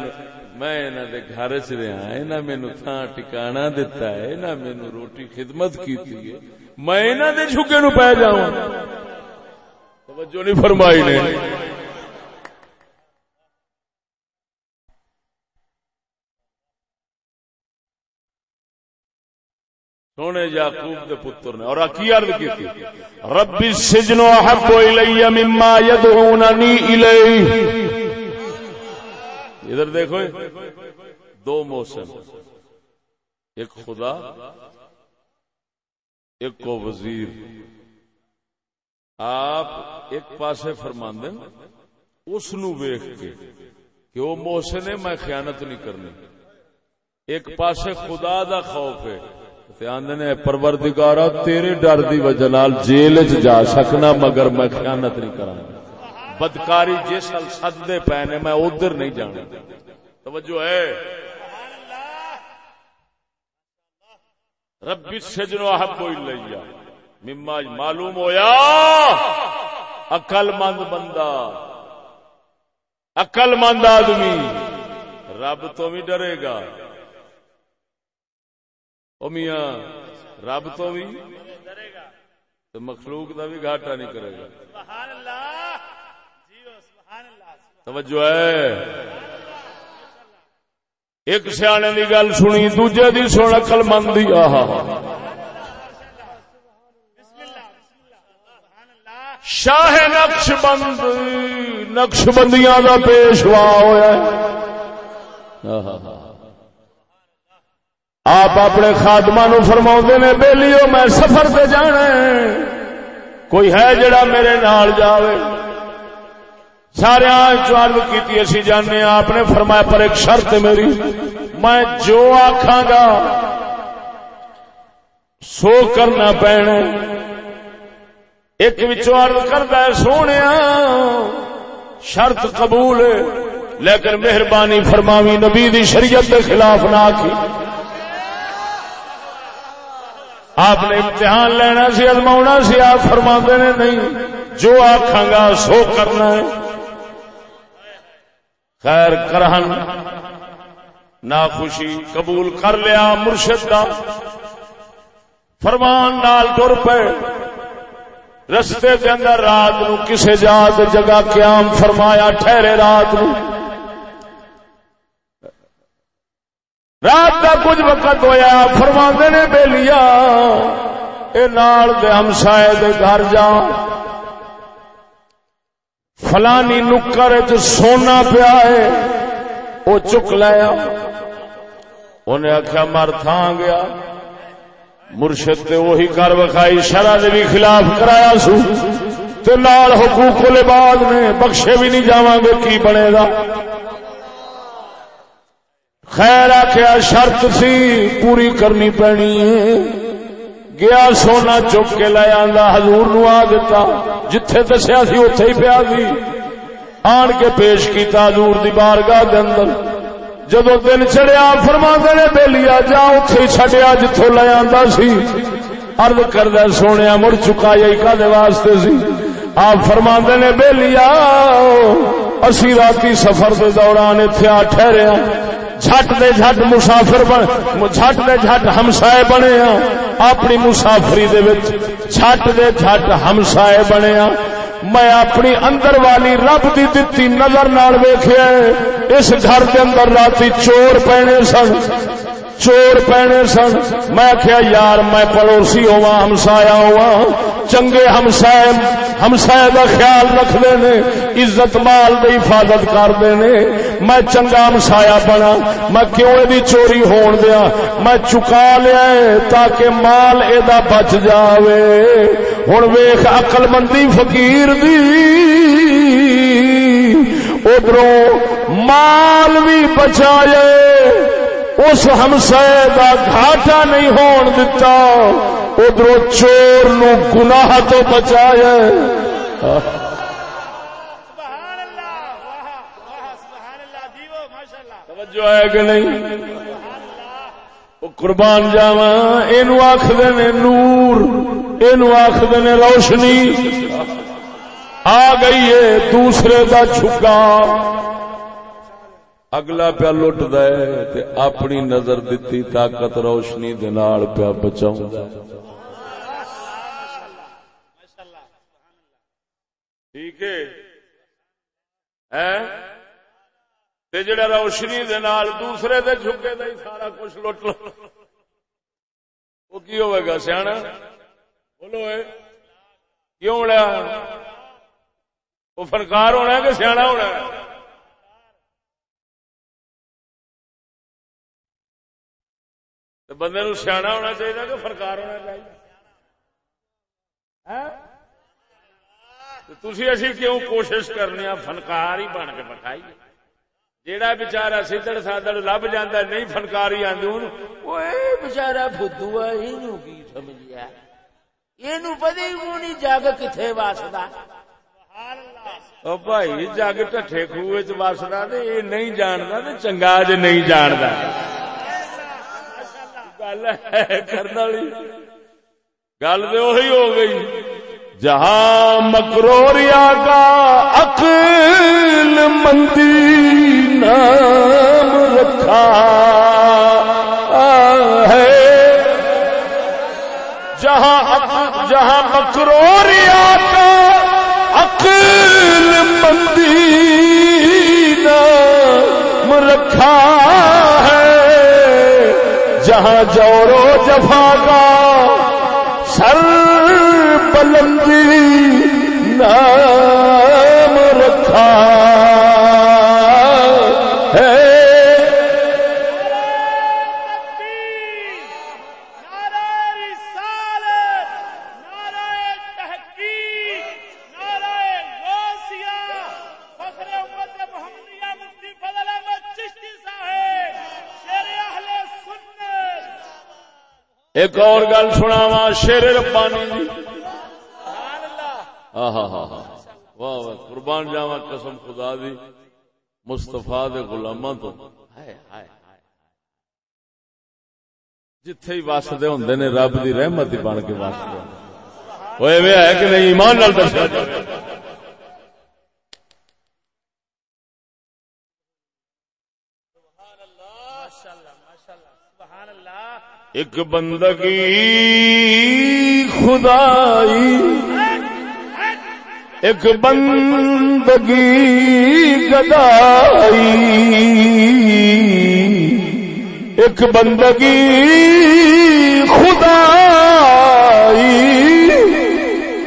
میں انہاں دے گھر چ رہا انہاں مینوں تھاں ٹکانا دتا ہے، انہاں مینوں روٹی خدمت کیتی ہے۔ میں انہاں دے جھگے نو پے جاواں۔ توجہ نہیں فرمائی نے۔ سونے یعقوب دے پتر نے، اور کی عرض کی تھی؟ ربی السجن احب الی مما يدعوننی الیہ۔ ادھر دیکھو، دو موسم۔ ایک خدا، ایک کو وزیر۔ آپ ایک پاسے فرماندے اس نو ویخ کے کہ وہ محسن ہے، میں خیانت نہیں کرنی۔ ایک پاسے خدا دا خوف ہے۔ نے، پروردگارا، تیرے ڈر دی وجہ نال جیل وچ جا سکنا مگر میں خیانت نہیں کراں بدکاری جس ال سددے پے نے میں ادھر نہیں جانا۔ توجہ ہے۔ ربی سجن احب الیہ۔ مما معلوم ہویا۔ عقل مند بندہ۔ عقل مند آدمی۔ رب تو بھی ڈرے گا۔ او میاں رب تو بھی تو مخلوق دا بھی گھاٹا نہیں کرے گا۔ سبحان اللہ جیو سبحان اللہ توجہ ہے۔ ایک سیانے دی گل سنی دوجے دی سن عقل مند دی آہا۔ شاہ نقش بند نقش بندیاں دا پیشوا ہویا ہے۔ آپ اپنے خادمہ نو فرما نے، بیلیو، میں سفر تے جانا ہے۔ کوئی ہے جڑا میرے نال جاوے۔ سارے چارد کی اسی جانے آپ نے فرمایا، پر ایک شرط میری۔ میں جو آکھاں گا، سو کرنا پینا ایک وچوں عرض ہے، سونے، شرط قبول لیکن مہربانی فرماوی نبی دی شریعت کے خلاف نہ آکھی آپ نے امتحان لینا سی ازما سی، آپ فرما نے نہیں۔ جو آخا گا سو کرنا ہے۔ خیر کرہن نہ خوشی قبول کر لیا مرشد کا فرمان نال ٹر پے۔ رستے کے اندر رات نو کسے جات جگہ قیام فرمایا، ٹھہرے رات نو۔ رات کا کچھ وقت ہویا فرما نے بے لیا اے نال دے ہمسائے دے گھر جا فلانی نکر چ سونا پیا ہے وہ چک لیا انہیں آخیا مر تھان گیا۔ مرشد تے وہی کر وکھائی، شرح دے بھی خلاف کرایا سو۔ تے نال حقوق لباد نے، بخشے بھی نہیں جاواں گے، کی بنے گا؟ خیر آخیا شرط سی، پوری کرنی پینی ہے۔ گیا سونا چک کے لے آندا، حضور نو آ دتا۔ جتھے دسیا سی اوتھے ہی پیا سی آن کے پیش کیتا حضور دی بارگاہ دے اندر۔ جدو دن چڑیا فرما نے بے لیا جا اتے چڈیا جتوں لے آندا سی۔ ارد کردہ سونے مڑ چکا جائی کا واسطے سی۔ آپ فرما نے بے لیا اسی راتی سفر دے دوران اتنے آ ٹھہرے جھٹ دے جھٹ مسافر بن، جھٹ دے جھٹ ہمسائے بنے ہاں۔ اپنی مسافری دے وچ جھٹ دے جھٹ ہمسائے بنے ہاں۔ میں اپنی اندر والی رب دی دتی نظر نال ویکھیا اس گھر دے اندر راتی چور پینے سن۔ چور پینے سن۔ میں کیا یار، میں پڑوسی ہوا ہمسایا ہوا چنگے ہمسائے ہمسائے دا خیال رکھتے نے، عزت مال دی حفاظت کرتے نے۔ میں چنگا ہمسایا بنا۔ میں کیوں یہ چوری ہون دیا؟ میں چکا لیا تاکہ مال ادا بچ جاوے۔ ہوں ویخ اقل مندی فقیر دی۔ ادھر مال بھی بچائے۔ اس ہمسائے کا گھاٹا نہیں ہون دتا۔ ادھر چور نو گناہ تو بچایا۔ سبحان توجہ ہے کہ نہیں؟ قربان جاوا یہ آخد نے نور یہ آخد نے روشنی۔ آ گئی ہے دوسرے کا چھکا اگلا پیا لٹ دے اپنی نظر دتی طاقت روشنی دے نال پیا بچاؤں ٹھیک ہے؟ تے جڑا روشنی دے نال دوسرے دے جھکے دے سارا کچھ لٹ لو۔ وہ کی ہوئے گا سیاح بولو اے، کیوں لیا وہ فنکار ہونا ہے کہ سیاح ہونا ہے؟ بندے نو سیا ہونا چاہیے کہ فنکار ہونا چاہیے۔ ہاں؟ تھی اسی کیوں کوشش کرنے فنکار ہی بن کے بٹھائی۔ جیڑا بچارا سدڑ سادڑ لب جانا نہیں فنکاری آدھی وہ بچارا فدو ہے یہ سمجھیا یہ پتا ہی نہیں جگ کتنے واسدا بھائی، جگ ٹھے خوہ چ وسدا یہ نہیں جانتا تو چنگا ج نہیں جانتا گل کرنے گل تو وہی ہو گئی۔ جہاں مکروریا کا عقل مندی نام رکھا ہے۔ جہاں جہاں مکروریا کا عقل مندی نام رکھا جہاں جورو جفا کا سر بلندی نام رکھا۔ ایک اور گل سنا وا شیر ربانی ہاں ہاں ہاں واہ واہ، قربان جاوا قسم خدا دی مستفا گلاما تو۔ جتھے ہی وسدے ہوں نے، رب دی رحمت ہی بن کے وسدے ہوئے ہے کہ نہیں؟ ایمان نال دسیا ایک بندگی خدائی، ایک بندگی گدائی۔ ایک بندگی خدائی،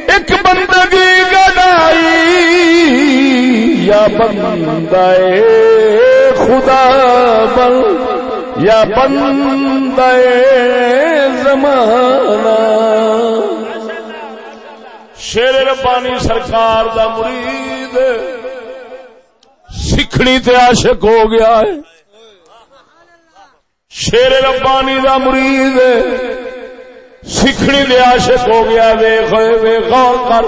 ایک بندگی گدائی۔ یا بندہ خدا بل یا بند زمانہ۔ شیر ربانی سرکار دا مرید۔ سکھنی تے عاشق ہو گیا ہے۔ شیر ربانی دا مرید۔ سکھنی دے عاشق ہو گیا ویخ ویخ کر۔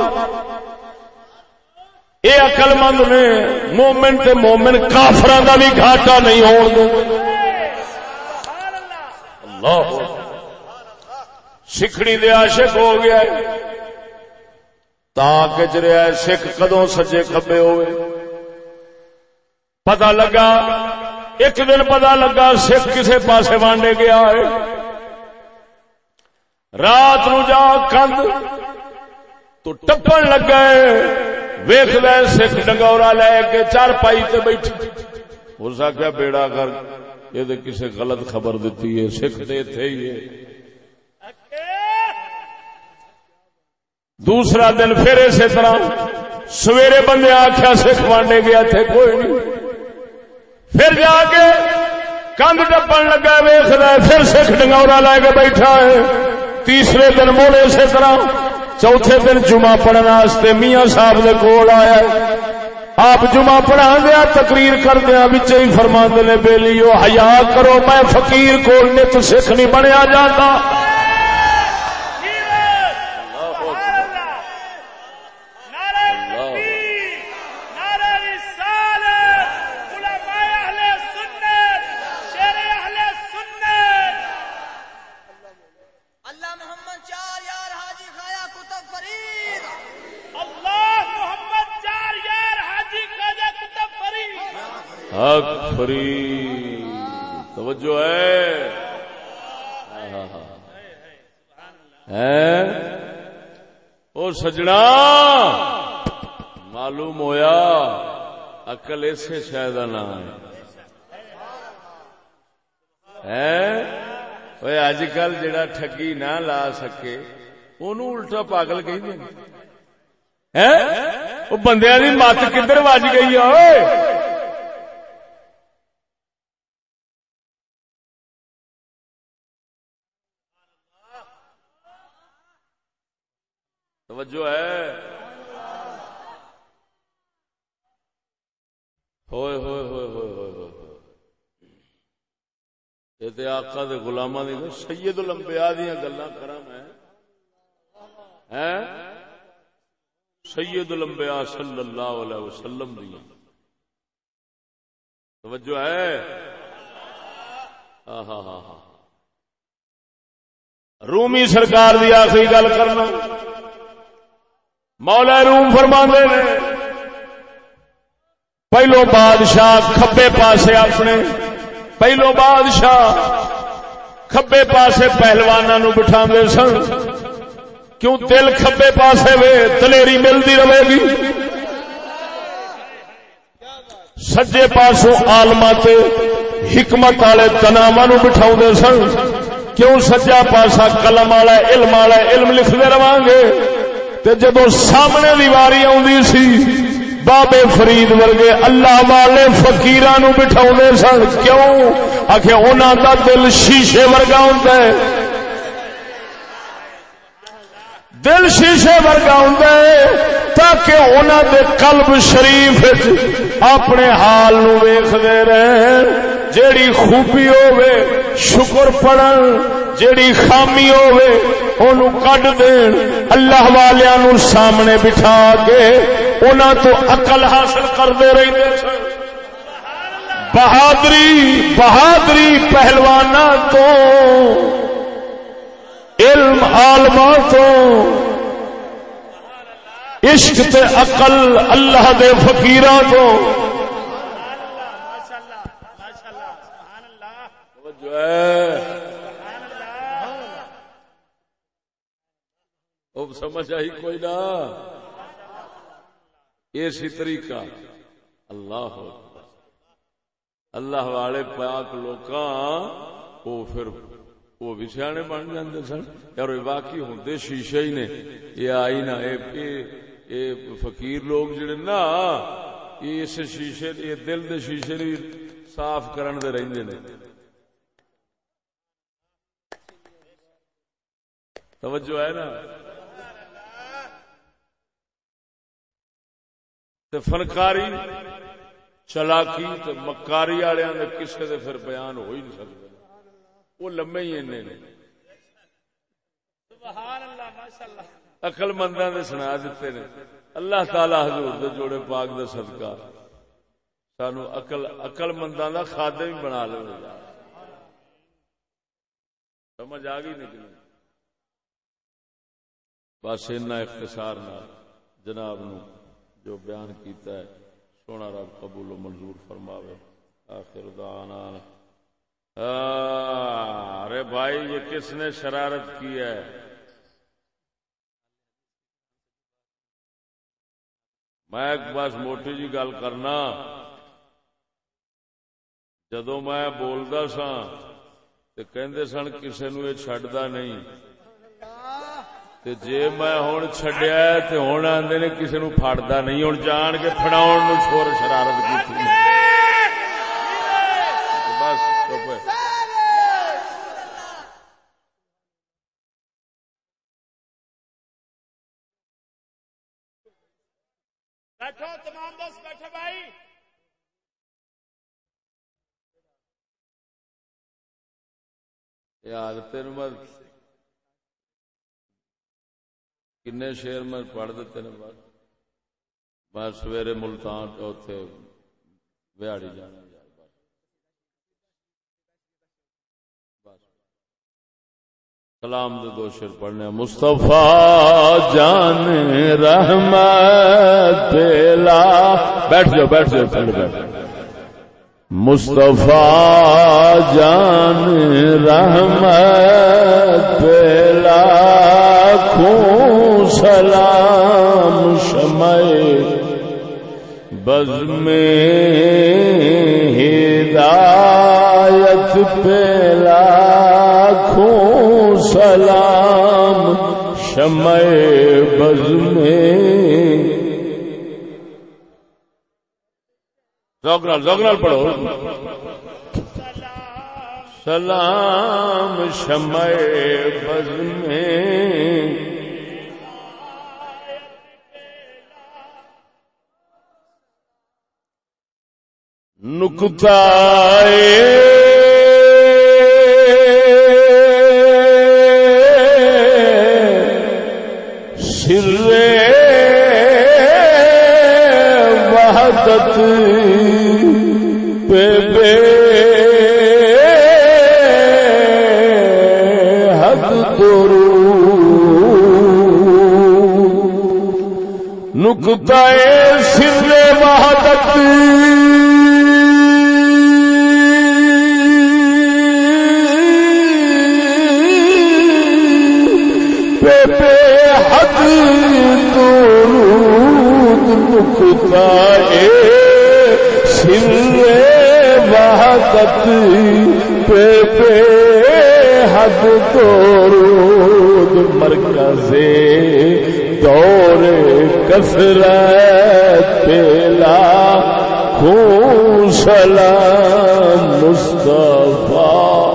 یہ اقل مند نے مومن تے مومن کافران دا بھی گھاٹا نہیں ہون دے۔ سکھڑی دے عاشق ہو گیا تا کچ رہا ہے سکھ کدو سجے کبے ہوئے۔ پتا لگا، ایک دن پتا لگا سکھ کسے پاسے وانڈے گیا ہے۔ رات نو جا کند تو ٹپن لگ گئے ویخ لے سکھ ڈنگورا لے کے چار پائی تے بیٹھ ہو سکیا بیڑا کر۔ یہ کسی غلط خبر دیتی ہے، سکھ دے تھے ہی دوسرا دن پھر اسی طرح سویرے بندے آخیا سکھ وانڈے گیا تھے، کوئی نہیں۔ پھر جا کے کند ٹپن لگا ویخ پھر سکھ ڈنگورا لے کے بیٹھا ہے۔ تیسرے دن موڑے اسی طرح چوتھے دن جمعہ پڑھنے میاں صاحب نے کول آیا۔ آپ جمعہ پڑھا دیا، تقریر کر دیا بچے ہی فرما نے بے لیو حیا کرو، میں فقیر کو نت سکھ نہیں بنیا جاتا۔ سجنا۔ معلوم ہویا اقل اسے شاید نام ہے اج کل جڑا ٹھگی نہ لا سکے اُن الٹا پاگل کہ بندیا کی مت کدھر وج گئی ہے؟ توجہ ہے۔ ہوئے ہوئے ہوئے ہوئے ہوئے ہوئے۔ یہ تو آقا دے غلامہ دی سید الانبیاء دیا گلا کرا میں۔ سید الانبیاء صلی اللہ علیہ وسلم دیا توجہ ہے؟ ہاں ہاں ہاں ہاں۔ رومی سرکار دی آخری گل کرنا۔ مولا روم فرما نے، پہلو بادشاہ کھبے پاسے اپنے، پہلو بادشاہ کھبے پاسے پہلوانا نو بٹھا سن۔ کیوں دل کھبے پاسے وے، دلیری ملتی رہے گی؟ سجے پاسوں آلما حکمت والے تناوا نو بٹھا سن۔ کیوں سجا پاسا قلم والا، علم والا، علم لکھتے رہا گے جدو سامنے دیواری آدھی سی، بابے فرید ورگے اللہ والے فکیر بٹھا سن۔ کیوں؟ آخ انہوں کا دل شیشے ورگا ہوں دل شیشے ورگا ہوں تاکہ انہوں دے قلب شریف اپنے حال نو ویختے رہے جیڑی خوبی ہوے شکر پڑن جیڑی خامی ہوے اونوں کڈ دین، اللہ والیاں سامنے بٹھا کے انہاں تو عقل حاصل کردے کرتے رہتے بہادری بہادری پہلوان تو، علم عالما تو۔ عشق تے عقل اللہ دے فقیراں تو۔ جو ہے سمجھ آئی کوئی نہ اسی طریقہ۔ اللہ اللہ والے پاک لوگ وہ پھر، وہ بھی سیانے بن جاندے سن۔ اور واقعی ہوں شیشے ہی نے۔ یہ آئی نا، یہ فقیر لوگ جڑے نا اس شیشے دل دے شیشے صاف کرن دے رہندے نے۔ توجہ ہے نا؟ تے فنکاری چلاکی تے مکاری والوں نے کسے دے پھر بیان ہو ہی نہیں سکتے وہ لمے ہی اینے نے۔ اقل منداں نے سنا دیتے نے۔ اللہ تعالی حضور دے جوڑے پاک دے صدقہ۔ سانو اقل اقل منداں دا خادم بنا لے۔ سمجھ آ گئی نہیں؟ بس اتنا اختصار نہ جناب نو جو بیان کیتا ہے، سونا رب قبول و منظور فرماوے۔ آخر دعانا ارے بھائی، یہ کس نے شرارت کی ہے؟ میں ایک بس موٹی جی گل کرنا۔ جدو میں بولتا سا تو کہندے سن کسے نو یہ چڈتا نہیں۔ جی میں ہوں چڈیا تو ہوں آدھے نے کسی نو فٹتا نہیں ہوں جان کے فڑاؤ شور شرارت کی بس چپ بیٹھو تمام دوست بیٹھو بھائی یار تین کن شیر میں پڑھ دیتے نے بس میں سویرے ملتان اتے بہاڑی جانا کلام دے دو شیر پڑھنے مصطفیٰ جان رحمت دلا بیٹھ جاؤ بیٹھ جاؤ پھر بیٹھ مصطفیٰ جان رحمت لاکھوں سلام شمع بز میں ہدایت پہ لاکھوں سلام شمع بز میں زوگرال زوگرال پڑھو۔ سلام شمع بز میں نکتا مرکز دور کثرت پیلا خون سلام مصطفیٰ۔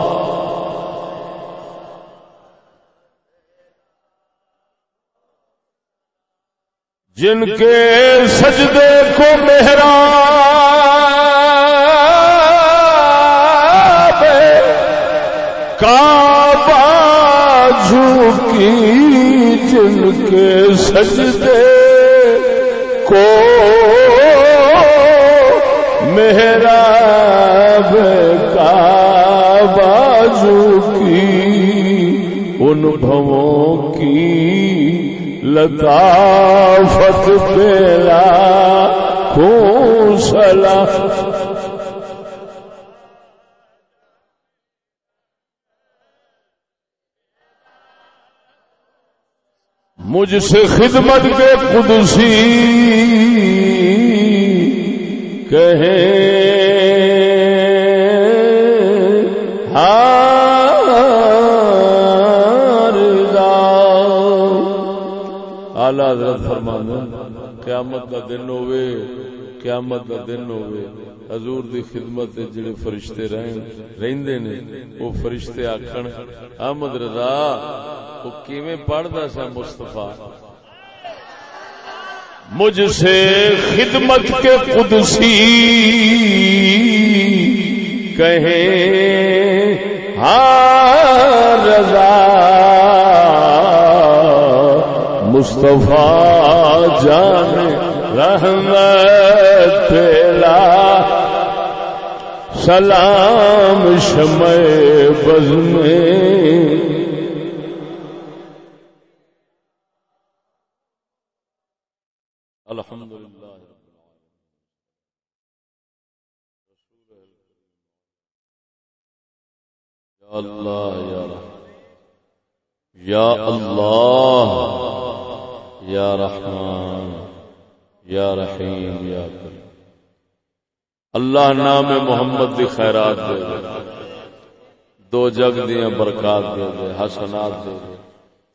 جن کے مجھ سے خدمت کے قدسی کہیں آلہ حضرت فرمانا قیامت کا دن ہوئے قیامت کا دن ہوئے حضور دی خدمت جڑے فرشتے رہن رہندے نے، وہ فرشتے آکھن، احمد رضا وہ کیویں پڑھدا سا مصطفی؟ مجھ سے خدمت کے قدسی کہیں ہاں رضا مصطفیٰ جان رحمت پیلا۔ سلام شمع بز میں الحمد لله رب العالمين يا الله يا يا رحمان يا رحيم يا كريم اللہ نام محمد دی خیرات دے دے۔ دو جگ دیا برکات دے دے، حسنات دے دے۔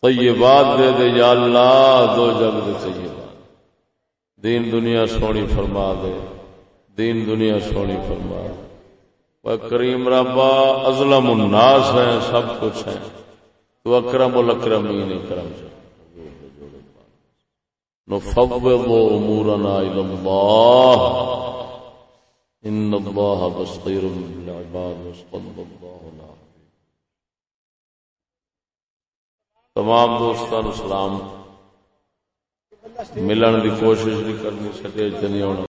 طیبات دے دے، یا اللہ، دو جگ دے طیبات۔ دین دنیا سونی فرما دے۔ دین دنیا سونی فرما دے۔ کریم ربا ازلم الناس ہیں، سب کچھ ہیں۔ تو اکرم الاکرمین کرم سے۔ نفوض امورنا الى الله ان الله بصير بالعباد وصلى الله عليه تمام دوستان، سلام۔ ملن دی کوشش نہیں کرنی سٹیج تے ہونا